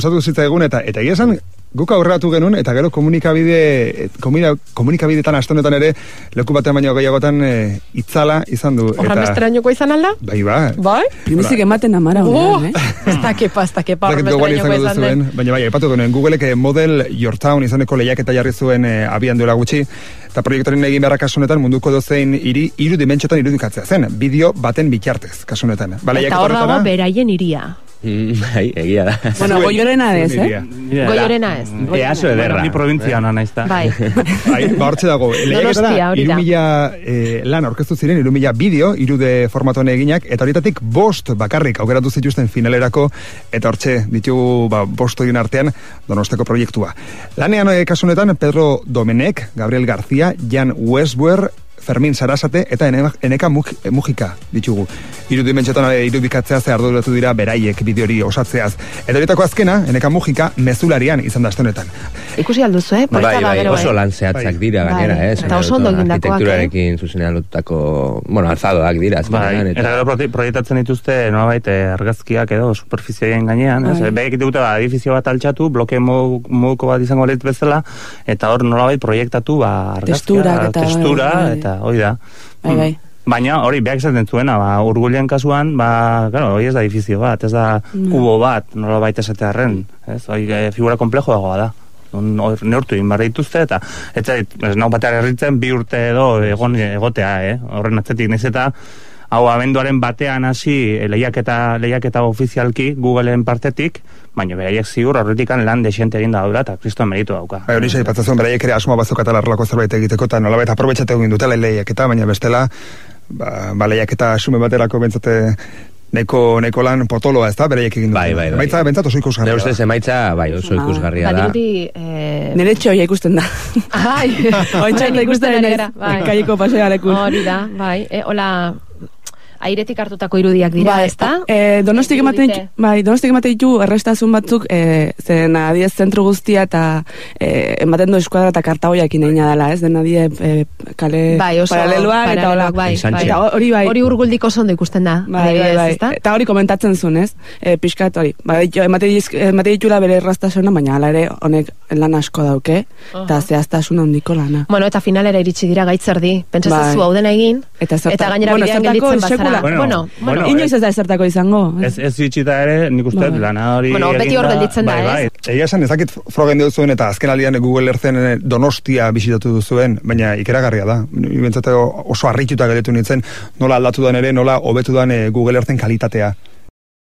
gustatu zitzaigun eta eta egia esan guk aurreratu genuen eta gero komunikabide komunika, komunikabidetan astonetan ere leku batean baino gehiagotan e, itzala izan du Horra besterainoko izan alda? Bai, ba. Bai? Primizik ematen amara Oh, honean, eh? ez da kepa, ez da kepa, horra izan duzuen, baina bai, aipatu genuen Googleek eh, model Your Town izaneko lehiaketa jarri zuen eh, abian duela gutxi eta proiektoren egin beharra kasunetan munduko dozein hiri hiru dimentsiotan irudikatzea zen, bideo baten bitartez kasunetan. Ba, Eta lehiaketa hor dago horretara- beraien iria. Mm, Bai, egia da. Bueno, Zuen- goiorena ez, eh? Goiorena ez. Easo ederra. Ni provintziana naiz da. Bai. Bai, ba, hortxe dago. Lehiaketara, hori da. irumila eh, lan aurkeztu ziren, irumila bideo, irude formatoan eginak, eta horietatik bost bakarrik aukeratu zituzten finalerako, eta hortxe ditugu ba, bost horien artean donosteko proiektua. Lanean eh, kasu honetan Pedro Domenek, Gabriel García, Jan Westbuer, Fermin Sarasate eta Ene- Eneka Muj- Mujika ditugu. Eh, irudikatzea ze arduratu dira beraiek bideo hori osatzeaz. Eta horietako azkena, Eneka Mujika mezularian izan da aste honetan. Ikusi alduzu, eh? Bai, Polita da bai, oso eh? lan zehatzak Bai. dira Bai, gainera, eh? eta oso ondo egindakoak, eh? Arkitekturarekin zuzenean lotutako, bueno, alzadoak dira, Bai, azkenean, eta gero proiektatzen dituzte nolabait eh, argazkiak edo superfizioen gainean, ez? Bai. Behek dute ba, edifizio bat altxatu, bloke mo- moduko bat izango lehit bezala, eta hor nolabait proiektatu ba, argazkia, Testurak eta- testura, bai. eta hori da. Bai, bai. Baina hori behak esaten zuena, ba, urgulen kasuan, ba, claro, hori ez da edifizio bat, ez da kubo bat, nolabait esatearren, ez? Hori eh, figura komplejoagoa da. Neurtu egin behar dituzte, eta ez zait, ez nau batean herritzen bi urte edo egon egotea, eh? Horren atzetik naiz eta hau abenduaren batean hasi eh, lehiaketa, lehiaketa ofizialki Googleen partetik, baina beraiek ziur horretikan lan desente egin da eta kristo meritu dauka. Bai, hori zei, patzatzen beraiek ere asmoa bazokatela horrelako zerbait egiteko, eta nolabait aprobetxatu egin dutela lehiak eta, baina bestela, ba, ba lehiak eta asume baterako bentsate neko, neko lan potoloa, ez da, beraiek egin Bai, bai, bai. Baitza, bentsat oso ikusgarria. Nire ustez emaitza, bai, oso Ah, ikusgarria da. Badirudi, eh... Nire txoia ikusten da. Ai, Ointxan orain ikusten gara, bai. kaieko pasearekun. Hori da, bai. E, hola, airetik hartutako irudiak dira, Bai, ezta? eh, donostik ematen ditu, bai, donostik ematen ditu errestasun batzuk, eh, zen adiez zentru guztia eta eh, ematen du eskuadra eta kartagoiakin egina dela, ez? Den adie eh, kale Bai, oso paraleloak eta hola. bai, bai. Eta hori bai. Hori urguldik oso ondo ikusten da. Bai, bai, adibidez, bai. ezta? Eta hori komentatzen zuen, ez? E, pixkat hori. Ba, jo, emate, diz- emate ditula bere errastasuna, baina hala ere honek lan asko dauke, eta zehaztasun handiko lana. Bueno, eta finalera iritsi dira gaitzerdi. Pentsatzen Bai. zu hau dena egin, Eta, zerta- eta gainera bueno, bidean gelditzen bazara. Sekula- Bueno, bueno, bueno, bueno, Inoiz ez da ezertako izango. eh? Ez, ez itxita ere, nik uste Bai. lana hori... Bueno, beti hor gelditzen da, bai, ez? bai. Egia esan, ezakit frogen duzuen eta azken aldian Google Earthen eh, donostia bisitatu duzuen, baina ikeragarria da. Bentsate oso harrituta gelditu nintzen, nola aldatu dan ere, nola hobetu dan eh, Google Earthen kalitatea.